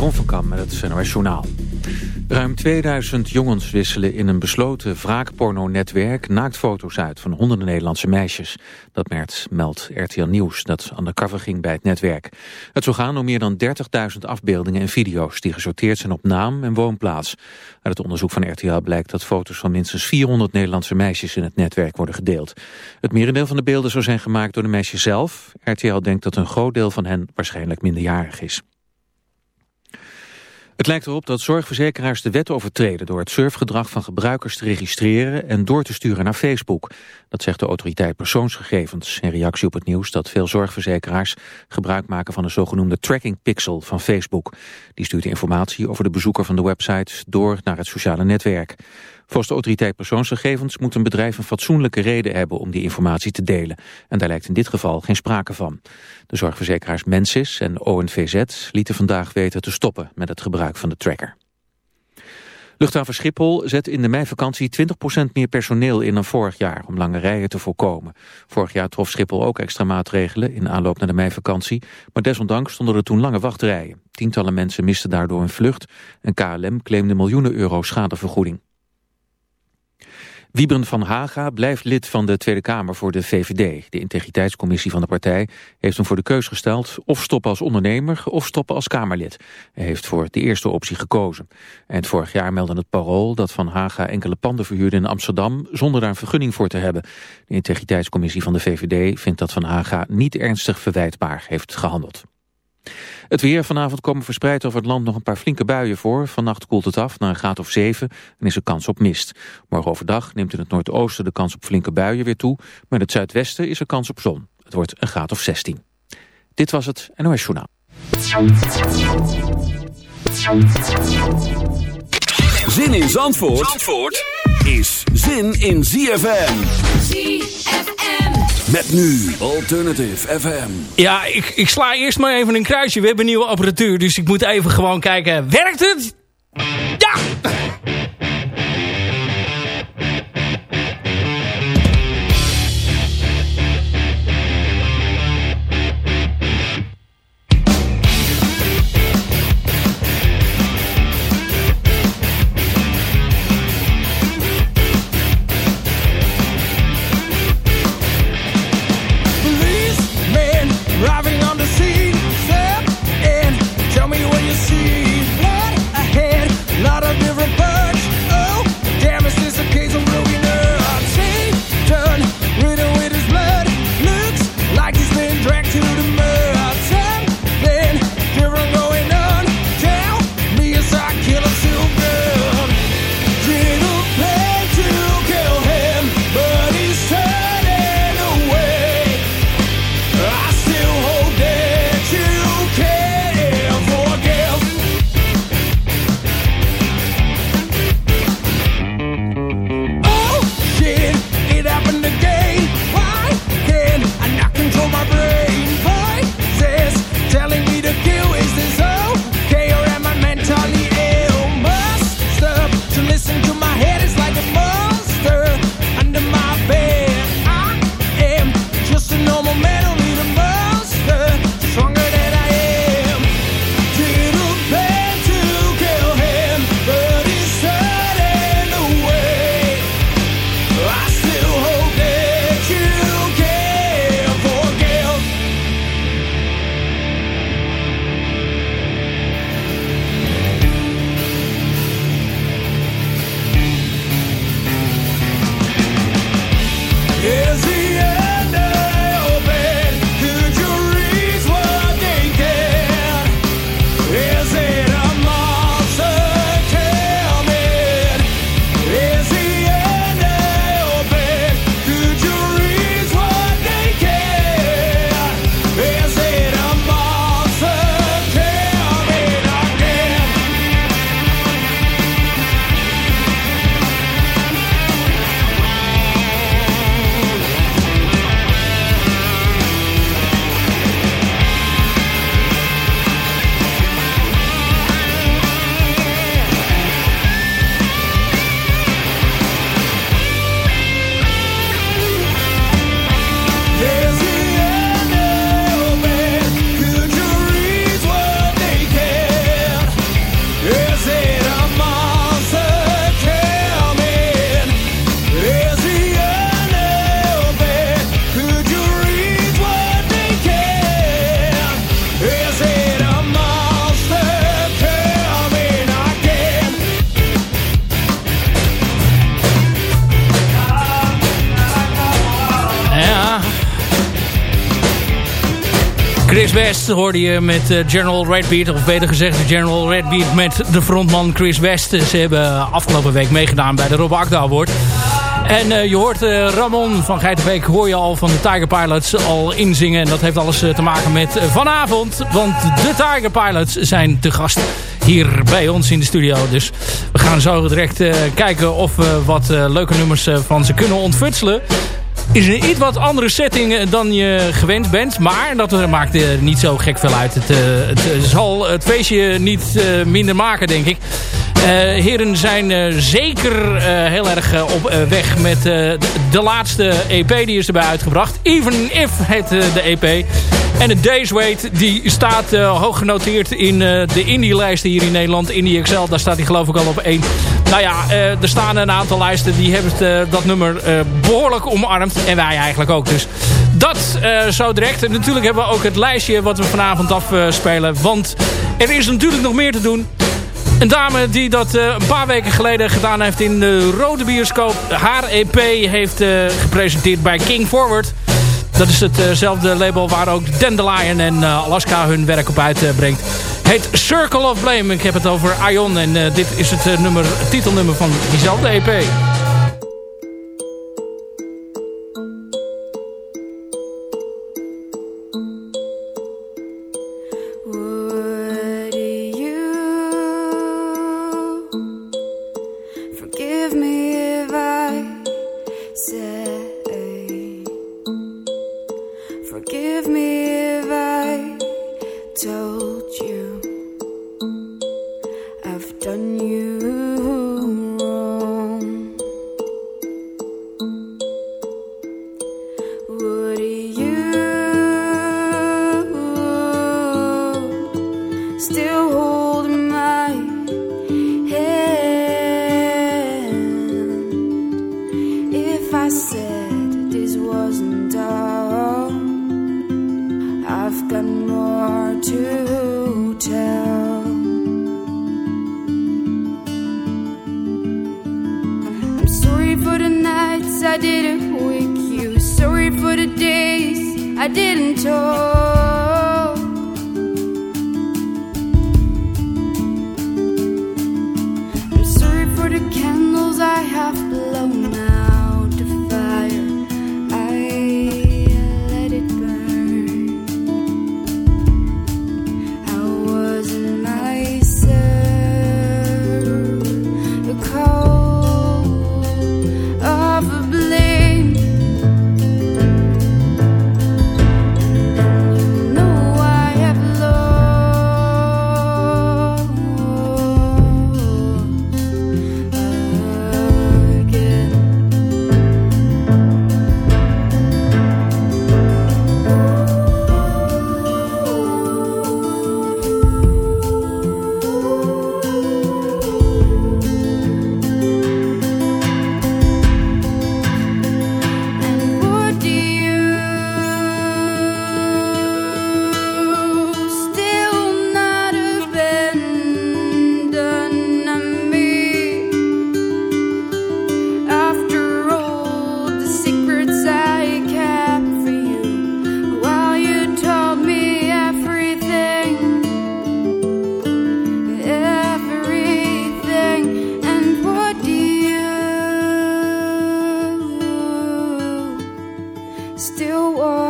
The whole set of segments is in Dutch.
Jeroen van Kam met het NOS Journaal. Ruim 2000 jongens wisselen in een besloten wraakporno-netwerk naaktfoto's uit van honderden Nederlandse meisjes. Dat merkt, meldt RTL Nieuws dat aan de cover ging bij het netwerk. Het zou gaan om meer dan 30.000 afbeeldingen en video's die gesorteerd zijn op naam en woonplaats. Uit het onderzoek van RTL blijkt dat foto's van minstens 400 Nederlandse meisjes in het netwerk worden gedeeld. Het merendeel van de beelden zou zijn gemaakt door de meisjes zelf. RTL denkt dat een groot deel van hen waarschijnlijk minderjarig is. Het lijkt erop dat zorgverzekeraars de wet overtreden door het surfgedrag van gebruikers te registreren en door te sturen naar Facebook. Dat zegt de autoriteit persoonsgegevens in reactie op het nieuws dat veel zorgverzekeraars gebruik maken van een zogenoemde tracking pixel van Facebook. Die stuurt informatie over de bezoeker van de website door naar het sociale netwerk. Volgens de autoriteit persoonsgegevens moet een bedrijf een fatsoenlijke reden hebben om die informatie te delen. En daar lijkt in dit geval geen sprake van. De zorgverzekeraars Mensis en ONVZ lieten vandaag weten te stoppen met het gebruik van de tracker. Luchthaven Schiphol zet in de meivakantie 20% meer personeel in dan vorig jaar om lange rijen te voorkomen. Vorig jaar trof Schiphol ook extra maatregelen in aanloop naar de meivakantie, maar desondanks stonden er toen lange wachtrijen. Tientallen mensen misten daardoor een vlucht en KLM claimde miljoenen euro schadevergoeding. Wiebren van Haga blijft lid van de Tweede Kamer voor de VVD. De integriteitscommissie van de partij heeft hem voor de keus gesteld... of stoppen als ondernemer of stoppen als Kamerlid. Hij heeft voor de eerste optie gekozen. En vorig jaar meldde het parool dat Van Haga enkele panden verhuurde in Amsterdam... zonder daar een vergunning voor te hebben. De integriteitscommissie van de VVD vindt dat Van Haga niet ernstig verwijtbaar heeft gehandeld. Het weer vanavond komen verspreid over het land nog een paar flinke buien voor. Vannacht koelt het af naar een graad of 7 en is er kans op mist. Morgen overdag neemt in het noordoosten de kans op flinke buien weer toe. Maar in het zuidwesten is er kans op zon. Het wordt een graad of 16. Dit was het NOS Journaal. Zin in Zandvoort, Zandvoort is zin in ZFM. ZFM. Met nu Alternative FM. Ja, ik, ik sla eerst maar even een kruisje. We hebben nieuwe apparatuur, dus ik moet even gewoon kijken. Werkt het? Ja! West hoorde je met uh, General Redbeard. Of beter gezegd General Redbeard met de frontman Chris West. Ze hebben afgelopen week meegedaan bij de Rob Akda Award. En uh, je hoort Ramon van Geitenbeek hoor je al van de Tiger Pilots al inzingen. En dat heeft alles te maken met vanavond. Want de Tiger Pilots zijn te gast hier bij ons in de studio. Dus we gaan zo direct kijken of we wat leuke nummers van ze kunnen ontfutselen is een iets wat andere setting eh, dan je gewend bent. Maar dat maakt er niet zo gek veel uit. Het, eh, het zal het feestje niet eh, minder maken, denk ik. Heren zijn zeker heel erg op weg met de laatste EP die is erbij uitgebracht. Even If heet de EP. En de Days die staat hoog genoteerd in de indie-lijsten hier in Nederland. Indie Excel, daar staat hij geloof ik al op één. Nou ja, er staan een aantal lijsten die hebben dat nummer behoorlijk omarmd. En wij eigenlijk ook. Dus dat uh, zo direct. En natuurlijk hebben we ook het lijstje wat we vanavond afspelen. want er is natuurlijk nog meer te doen. Een dame die dat uh, een paar weken geleden gedaan heeft in de Rode Bioscoop. Haar EP heeft uh, gepresenteerd bij King Forward. Dat is hetzelfde label waar ook Dandelion en Alaska hun werk op uitbrengt. Heet Circle of Blame. Ik heb het over Ion en dit is het nummer, titelnummer van diezelfde EP. still hold my hand. If I said this wasn't all, I've got more to tell. I'm sorry for the nights I didn't wake you, sorry for the days I didn't talk. still walk.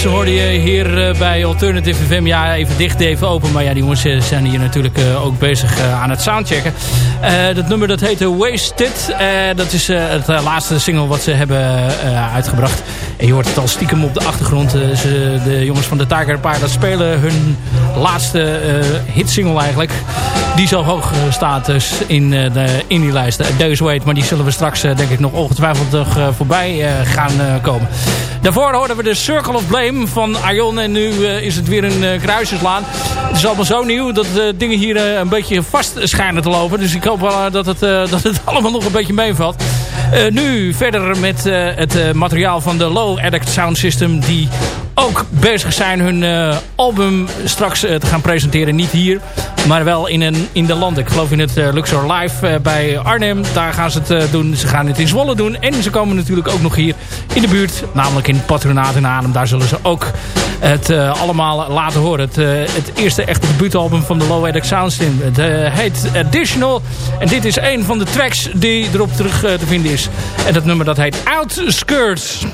Games hoorde je hier uh, bij Alternative FM. Ja, even dicht, even open. Maar ja, die jongens uh, zijn hier natuurlijk uh, ook bezig aan het soundchecken. dat nummer dat heet Wasted. dat is het laatste single wat ze hebben uitgebracht. En je hoort het al stiekem op de achtergrond. Ze, de jongens van de Tiger Pilot spelen hun laatste hitsingle eigenlijk. Die zo hoog staat dus in, de, in die lijst. Deus Wait, maar die zullen we straks denk ik nog ongetwijfeld voorbij gaan komen. Daarvoor hoorden we de Circle of Blame van Arjon. En nu is het weer een kruisenslaan. Het is allemaal zo nieuw dat de dingen hier een beetje vast schijnen te lopen. Dus ik hoop wel dat, het, dat het allemaal nog een beetje meevalt. nu verder met het materiaal van de Low Addict Sound System. Die ook bezig zijn hun uh, album straks uh, te gaan presenteren. Niet hier, maar wel in, een, in de land. Ik geloof in het uh, Luxor Live bij Arnhem. Daar gaan ze het doen. Ze gaan het in Zwolle doen. En ze komen natuurlijk ook nog hier in de buurt. Namelijk in Patronaat in Adem. Daar zullen ze ook het allemaal laten horen. Het, het eerste echte debuutalbum van de Low Edit Sound System. Het heet Additional. En dit is een van de tracks die erop terug te vinden is. En dat nummer dat heet Outskirts.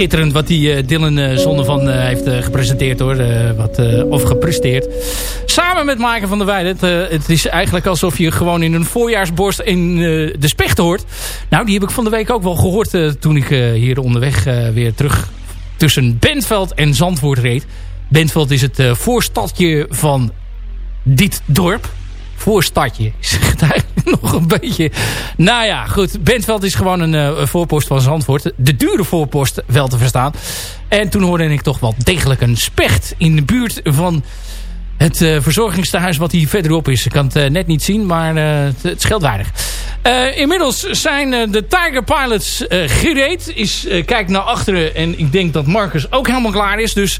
Schitterend wat die uh, Dylan uh, Zonnevan uh, heeft gepresenteerd hoor. wat, of gepresteerd. Samen met Maken van der Weijden. Het, het, is eigenlijk alsof je gewoon in een voorjaarsborst in de specht hoort. Nou, die heb ik van de week ook wel gehoord toen ik hier onderweg weer terug tussen Bentveld en Zandvoort reed. Bentveld is het voorstadje van dit dorp voorstadje. Zegt eigenlijk nog een beetje... Nou ja, goed. Bentveld is gewoon een voorpost van Zandvoort. De dure voorpost wel te verstaan. En toen hoorde ik toch wel degelijk een specht in de buurt van het uh, verzorgingstehuis wat hier verderop is. Ik kan het uh, net niet zien, maar uh, het, het scheelt inmiddels zijn de Tiger Pilots gereed. Is, kijk naar achteren en ik denk dat Marcus ook helemaal klaar is. Dus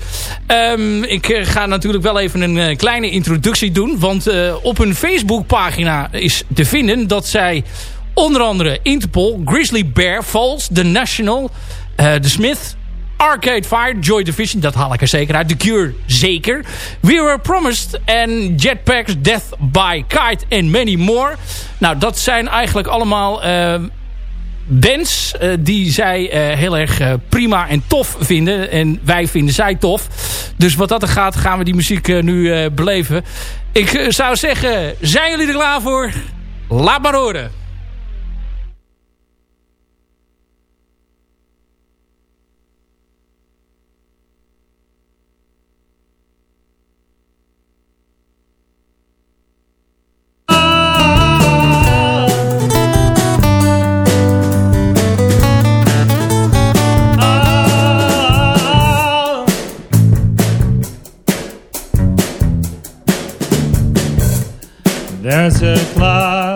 um, ik ga natuurlijk wel even een kleine introductie doen. Want op hun Facebookpagina is te vinden dat zij onder andere Interpol, Grizzly Bear Falls, The National, The Smith... Arcade Fire, Joy Division, dat haal ik er zeker uit. The Cure, zeker. We Were Promised en Jetpacks, Death by Kite en many more. Nou, dat zijn eigenlijk allemaal uh, bands uh, die zij uh, heel erg prima en tof vinden. En wij vinden zij tof. Dus wat dat er gaat, gaan we die muziek nu beleven. Ik zou zeggen, zijn jullie er klaar voor? Laat maar horen. There's a class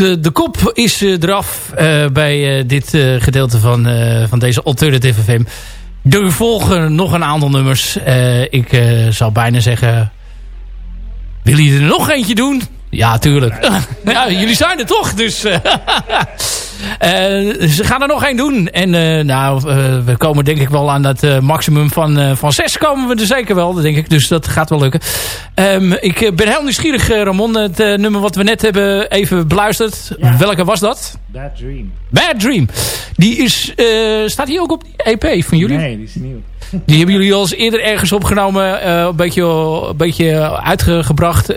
de kop is eraf bij dit gedeelte van, van deze Alternative FM. Er volgen nog een aantal nummers. ik zou bijna zeggen... Willen jullie er nog eentje doen? Ja, tuurlijk. ja, jullie zijn er toch, dus... Uh, ze gaan er nog één doen. En uh, nou, uh, we komen denk ik wel aan dat maximum van, van zes komen we er zeker wel, denk ik. Dus dat gaat wel lukken. Um, ik ben heel nieuwsgierig, Ramon. Het nummer wat we net hebben even beluisterd. Ja. Welke was dat? Bad Dream. Bad Dream. Die is, staat die ook op die EP van jullie? Nee, die is nieuw. Die hebben jullie al eens eerder ergens opgenomen. een, beetje, een beetje uitgebracht.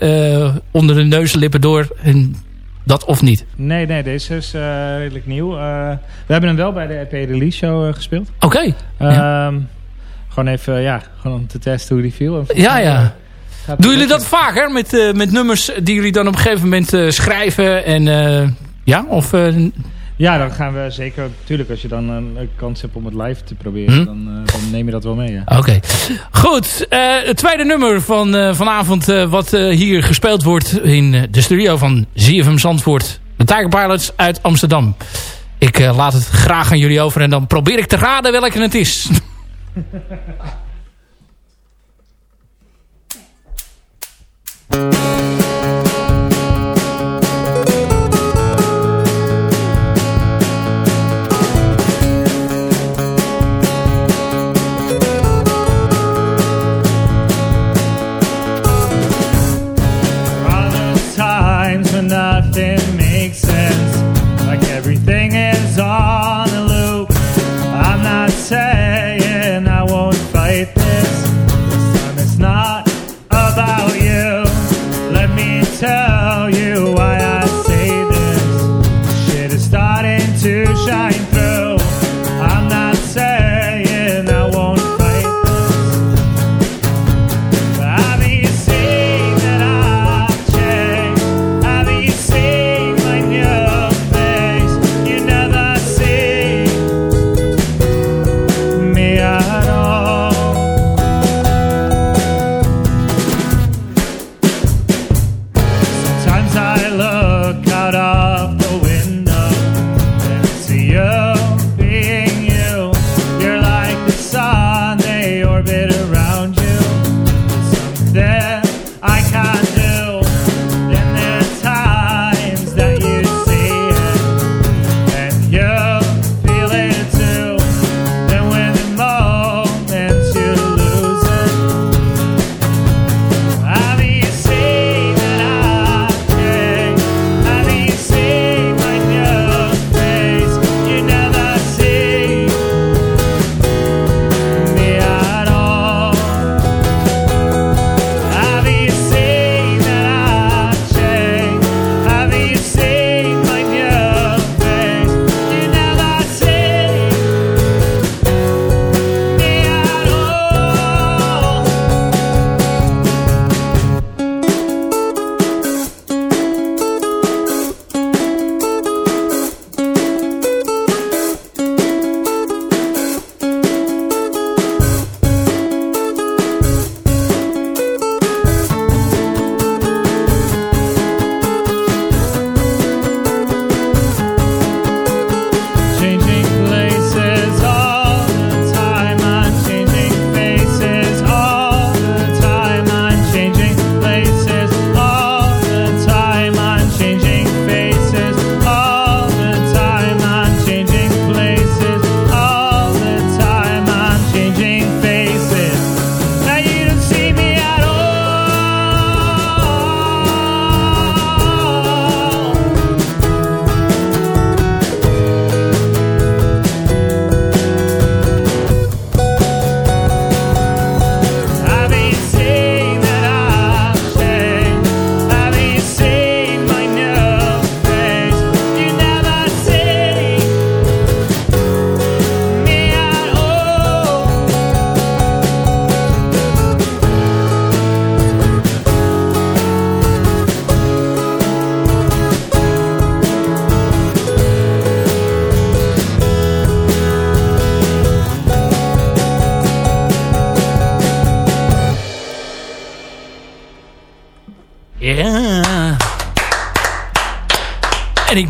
onder de neuslippen door. En dat of niet? Nee, nee, deze is uh, redelijk nieuw. Uh, we hebben hem wel bij de EP Release Show uh, gespeeld. Oké. Okay. Ja. Um, gewoon even, ja, gewoon om te testen hoe die viel. Ja, ja. Doen jullie dat vaker met, met nummers die jullie dan op een gegeven moment schrijven? En, ja, of ja, dan gaan we zeker. Tuurlijk, als je dan eh, een kans hebt om het live te proberen, hm? eh, dan, neem je dat wel mee. Oké. Goed, eh, het tweede nummer van vanavond, wat hier gespeeld wordt in de studio van ZFM Zandvoort. De Tiger Pilots uit Amsterdam. Ik laat het graag aan jullie over en dan probeer ik te raden welke het is.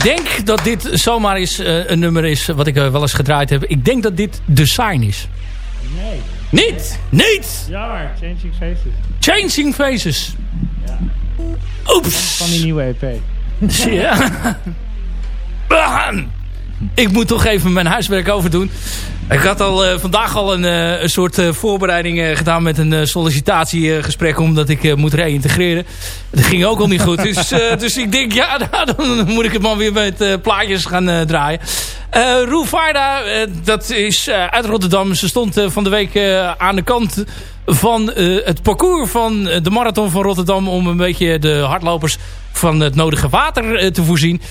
denk dat dit zomaar eens uh, een nummer is wat ik uh, wel eens gedraaid heb. Ik denk dat dit The Sign is. Nee. Niet? Niet? Jammer, Changing Faces. Changing Faces. Ja. Oeps. Van die nieuwe EP. ja. ik moet toch even mijn huiswerk overdoen. Ik had al uh, vandaag al een, uh, een soort uh, voorbereiding gedaan met een sollicitatiegesprek omdat ik moet reïntegreren. Dat ging ook al niet goed. Dus, dus ik denk, ja, nou, dan moet ik het maar weer met plaatjes gaan draaien. Uh, Varda, dat is uit Rotterdam. Ze stond van de week aan de kant van het parcours van de marathon van Rotterdam... om een beetje de hardlopers van het nodige water te voorzien.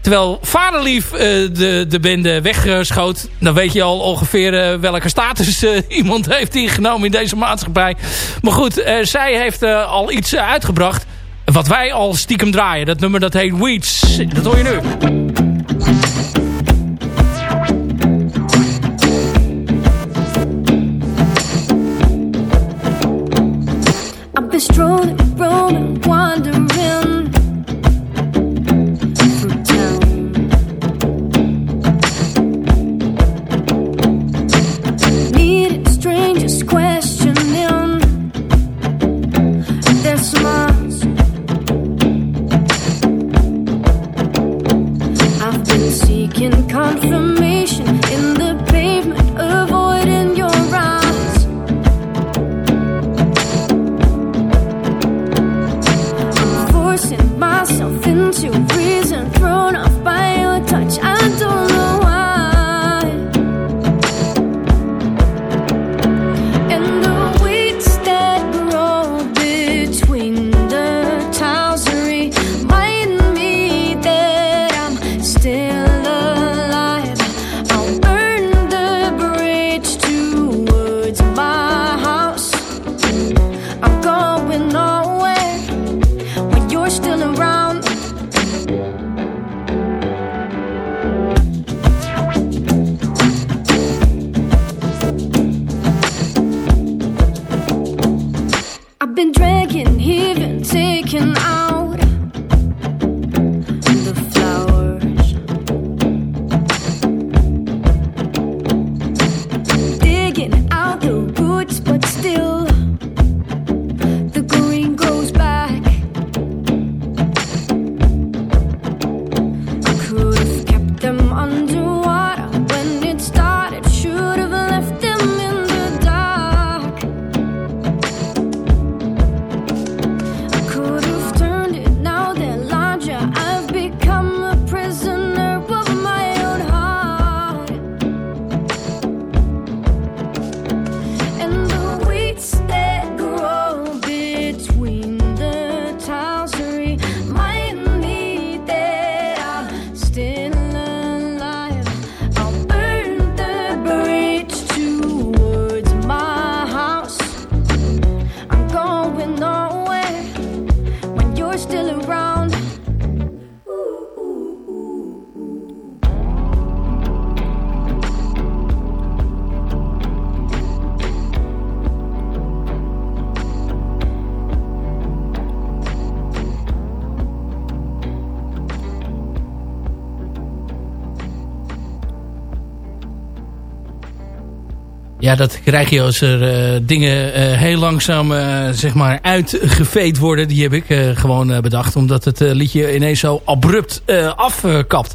Terwijl Vaderlief de, de bende wegschoot. Dan weet je al ongeveer welke status iemand heeft ingenomen in deze maatschappij. Maar goed, zij heeft al iets uitgebracht. Wat wij al stiekem draaien. Dat nummer dat heet Weeds. Dat hoor je nu. Ja, dat krijg je als er eh, dingen eh, heel langzaam eh, zeg maar uitgeveed worden. Die heb ik gewoon bedacht. Omdat het liedje ineens zo abrupt afkapt.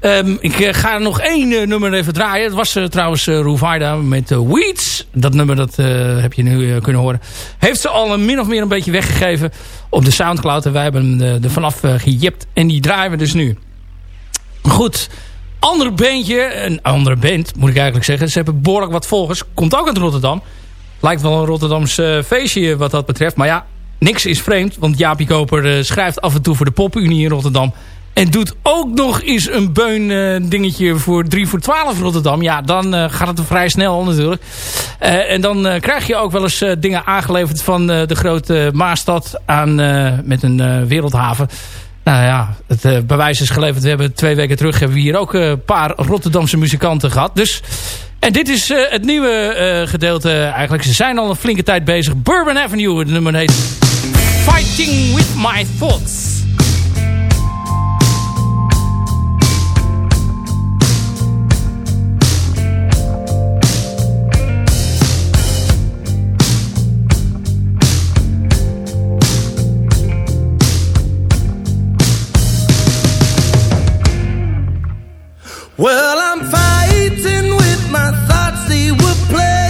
Ehm, ik ga nog één nummer even draaien. Het was trouwens uh, Ruvaida met Weeds. Dat nummer dat heb je nu kunnen horen. Heeft ze al min of meer een beetje weggegeven op de Soundcloud. En wij hebben hem er vanaf gejipt. En die draaien we dus nu. Goed andere bandje, een andere band moet ik eigenlijk zeggen. Ze hebben behoorlijk wat volgers. Komt ook uit Rotterdam. Lijkt wel een Rotterdams uh, feestje wat dat betreft. Maar ja, niks is vreemd. Want Jaapie Koper uh, schrijft af en toe voor de Popunie in Rotterdam. En doet ook nog eens een beun uh, dingetje voor 3 voor 12 Rotterdam. Ja, dan gaat het vrij snel natuurlijk. en dan krijg je ook wel eens dingen aangeleverd van de grote Maastad aan, met een wereldhaven. Nou ja, het uh, bewijs is geleverd. We hebben twee weken terug hebben we hier ook een paar Rotterdamse muzikanten gehad. Dus, en dit is uh, het nieuwe gedeelte eigenlijk. Ze zijn al een flinke tijd bezig. Bourbon Avenue, het nummer heet... Fighting with my thoughts. play.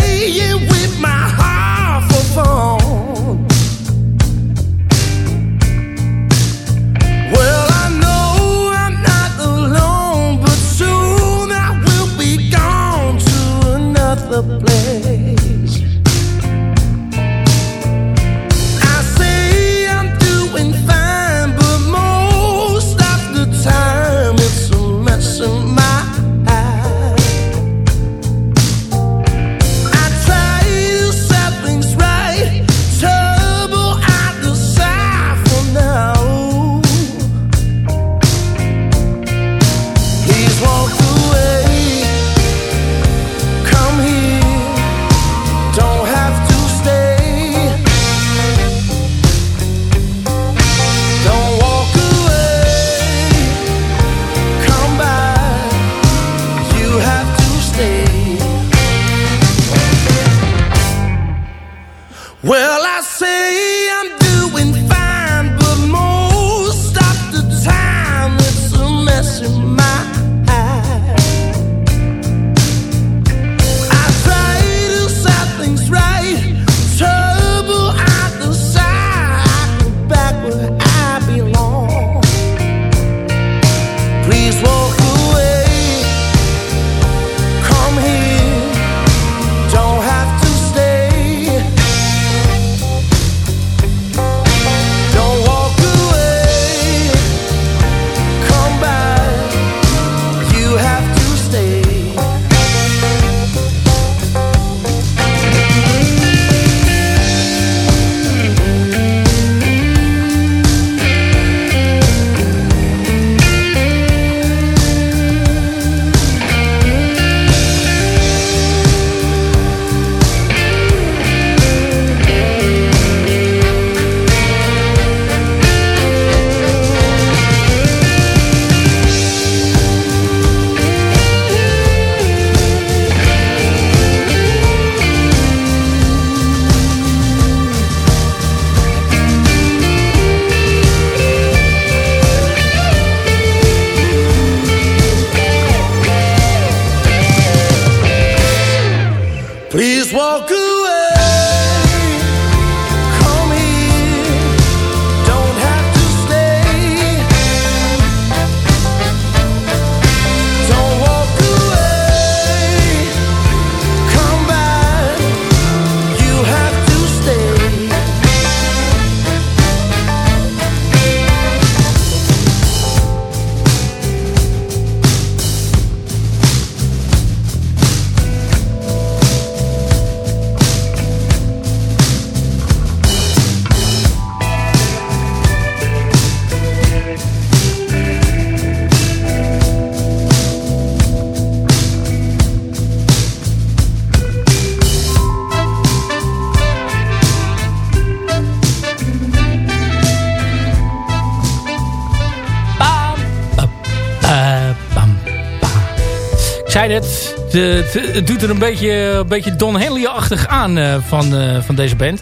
Het, het, doet er een beetje, een beetje Don Henley-achtig aan eh, van, eh, van deze band.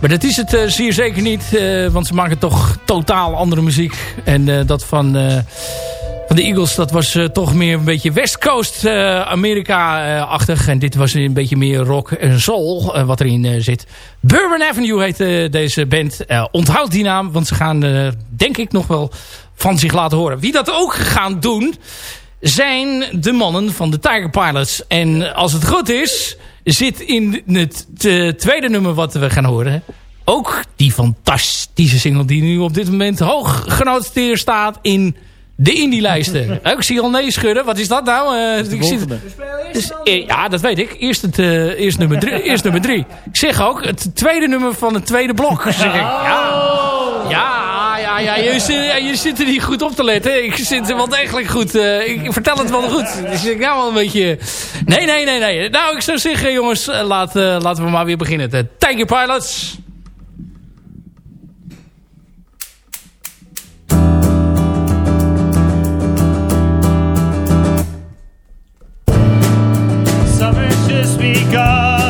Maar dat is het eh, zeer zeker niet, want ze maken toch totaal andere muziek. En dat van, van de Eagles, dat was toch meer een beetje West Coast Amerika-achtig. En dit was een beetje meer rock en soul wat erin zit. Bourbon Avenue heet deze band. Onthoud die naam, want ze gaan denk ik nog wel van zich laten horen. Wie dat ook gaan doen, zijn de mannen van de Tiger Pilots. En als het goed is, zit in het tweede nummer wat we gaan horen... ook die fantastische single die nu op dit moment hoog genoteerd staat in de indie-lijsten. ik zie al nee schudden. Wat is dat nou? Eh, ik zie, dus, eh, ja, dat weet ik. Eerst, het, eh, eerst, nummer drie, eerst nummer drie. Ik zeg ook, het tweede nummer van het tweede blok. Zeg ik. Ja, ja, ja, ja je, zit, je zit er niet goed op te letten. Ik zit er wel degelijk goed. ik vertel het wel goed. Dus ik nou wel een beetje... Nee, nee, nee, nee. Nou, ik zou zeggen, jongens, laat, eh, laten we maar weer beginnen. De Tiger Pilots. just begun.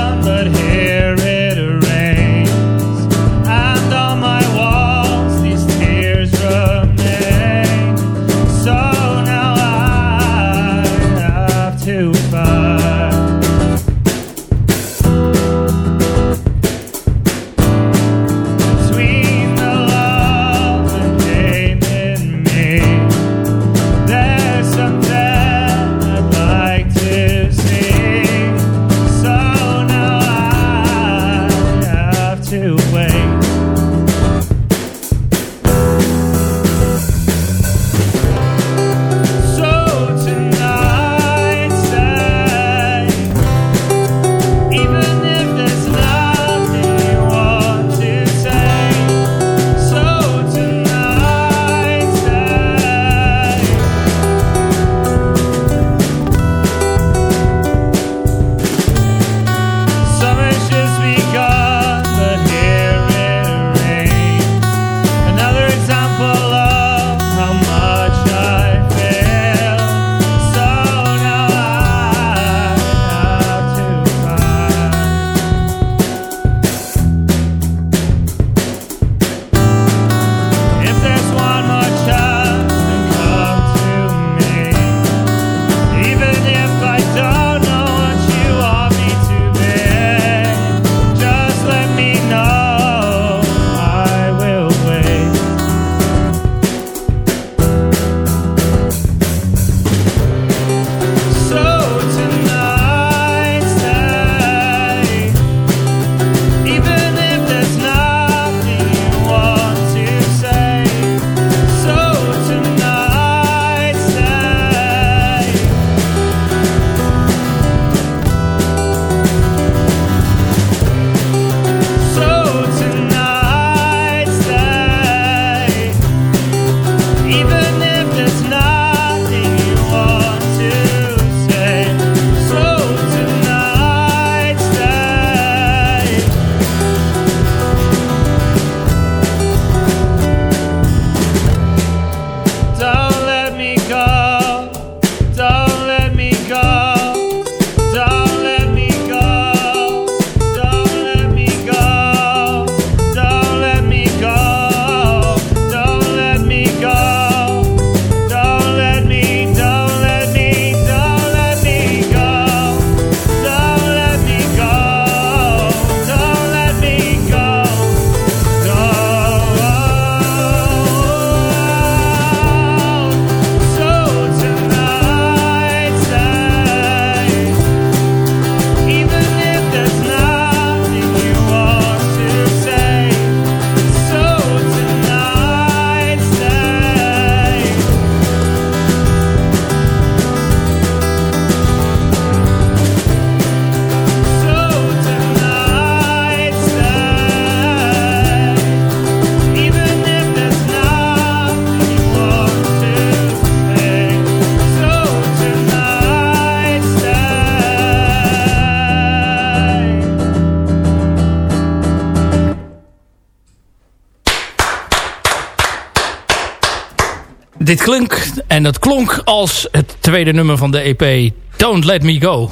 dit klonk, en dat klonk als het tweede nummer van de EP Don't Let Me Go.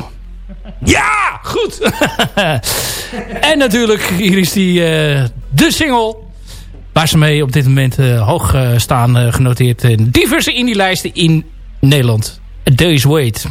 Ja, goed. en natuurlijk, hier is die, eh, de single waar ze mee op dit moment eh, hoog eh, staan genoteerd in diverse indie-lijsten in Nederland. A Day's Wait.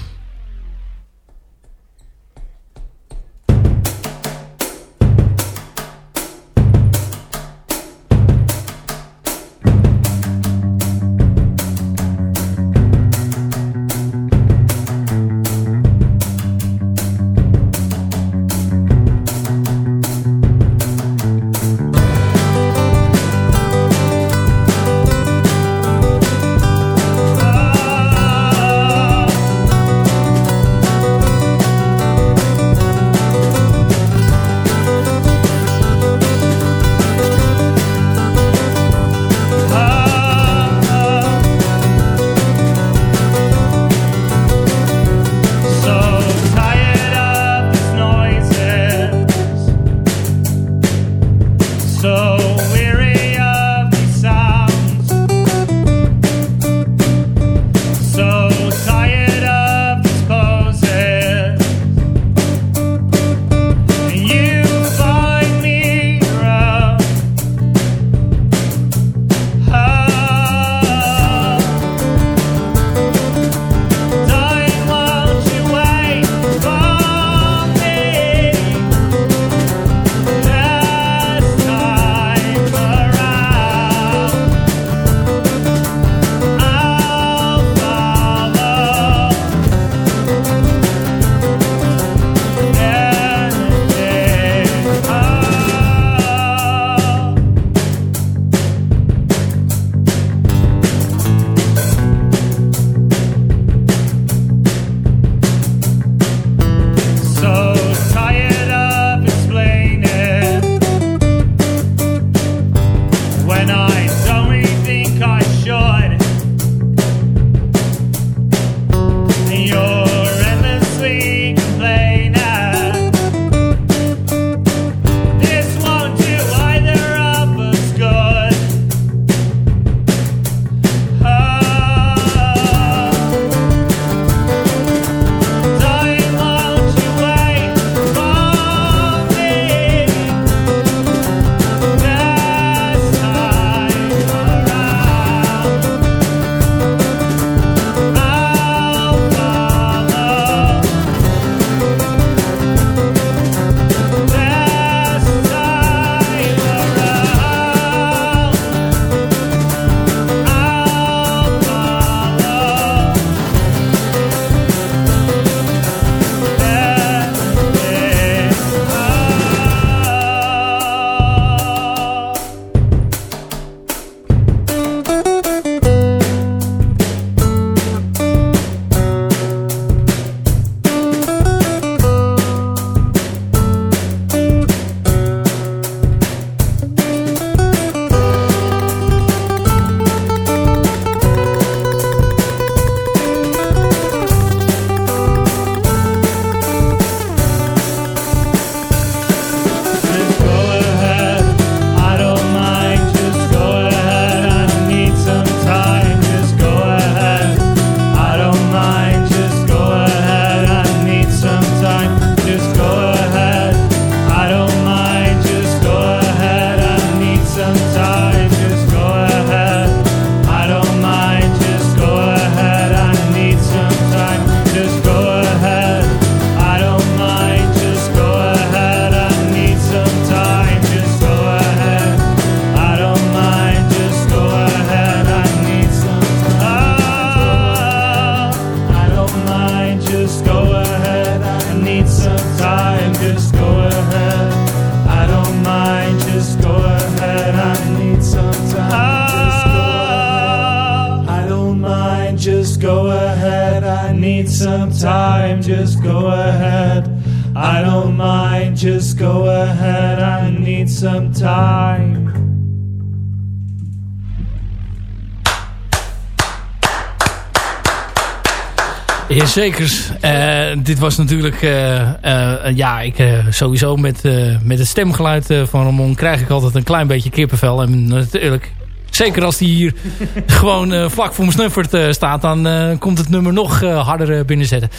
Jazeker. Uh, dit was natuurlijk... Uh, uh, ja, ik, sowieso met, met het stemgeluid van Ramon krijg ik altijd een klein beetje kippenvel. En natuurlijk Zeker als die hier gewoon uh, vlak voor mijn snuffert uh, staat. Dan uh, komt het nummer nog harder binnenzetten.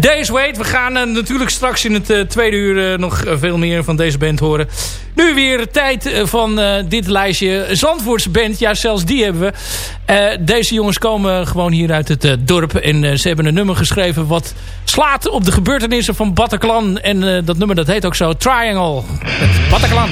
Days Wait. We gaan natuurlijk straks in het tweede uur nog veel meer van deze band horen. Nu weer tijd van dit lijstje. Zandvoortse band. Ja, zelfs die hebben we. deze jongens komen gewoon hier uit het dorp. En ze hebben een nummer geschreven wat slaat op de gebeurtenissen van Bataclan. En dat nummer dat heet ook zo Triangle. Bataclan.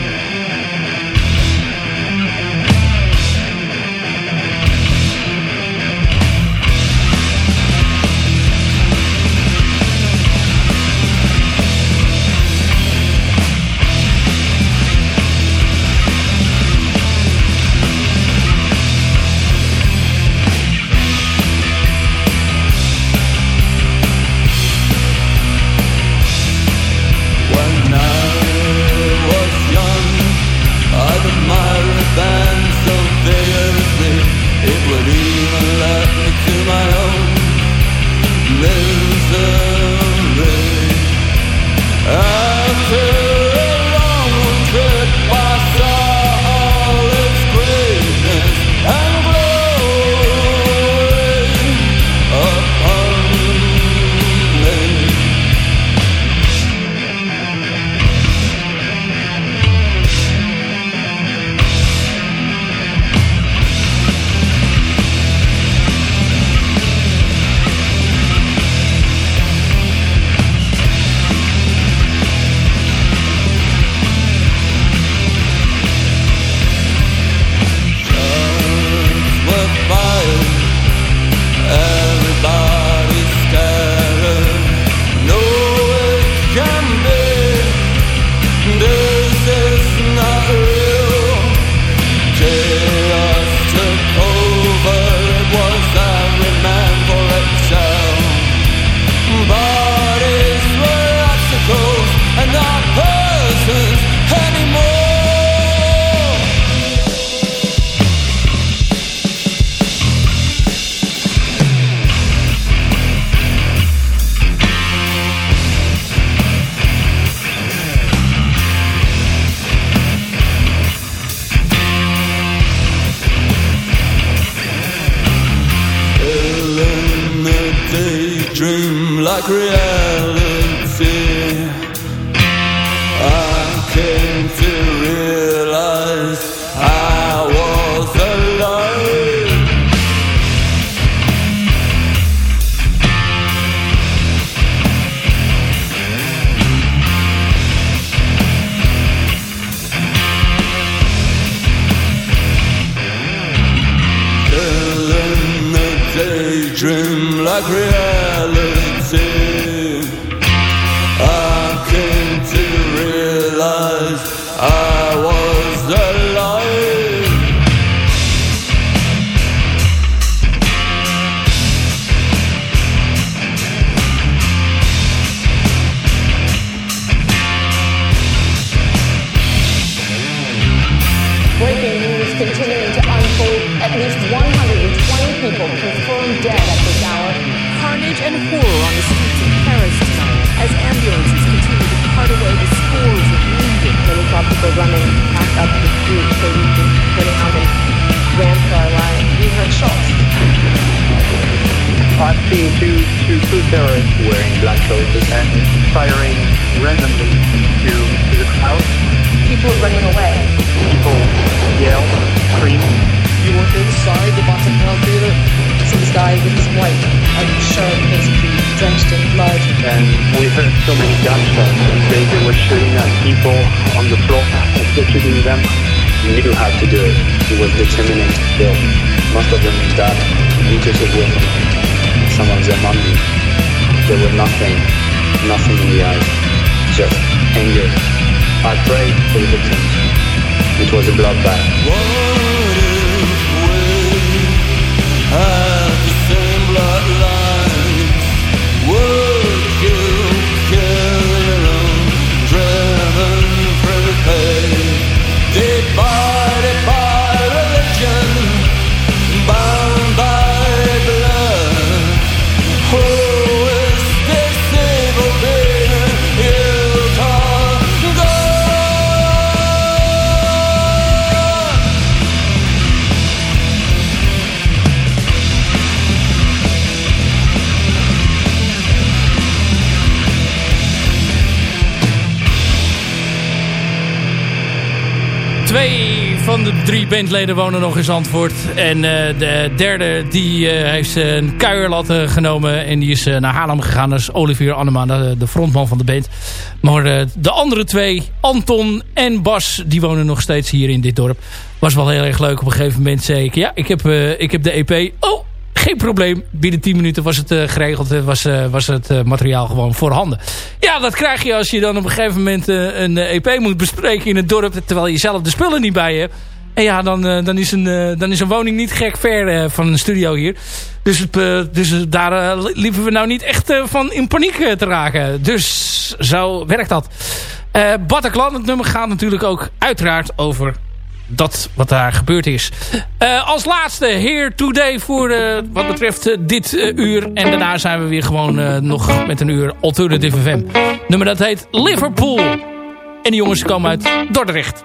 Bandleden wonen nog in Zandvoort. En uh, de derde die uh, heeft een kuierlat genomen. En die is naar Haarlem gegaan. Dat is Olivier Annema, de, de frontman van de band. Maar de andere twee, Anton en Bas, die wonen nog steeds hier in dit dorp. Was wel heel erg leuk. Op een gegeven moment zei ik, ja, ik heb, ik heb de EP. Oh, geen probleem. Binnen 10 minuten was het uh, geregeld. Was, was het materiaal gewoon voorhanden. Ja, dat krijg je als je dan op een gegeven moment een EP moet bespreken in het dorp. Terwijl je zelf de spullen niet bij je hebt. En ja, dan, dan, is, een, dan is een woning niet gek ver van een studio hier. Dus, dus daar liepen we nou niet echt van in paniek te raken. Dus zo werkt dat. Uh, Bataclan, het nummer gaat natuurlijk ook uiteraard over dat wat daar gebeurd is. Als laatste Here Today voor wat betreft dit uur. En daarna zijn we weer gewoon nog met een uur Alternative FM. Nummer dat heet Liverpool. En die jongens komen uit Dordrecht.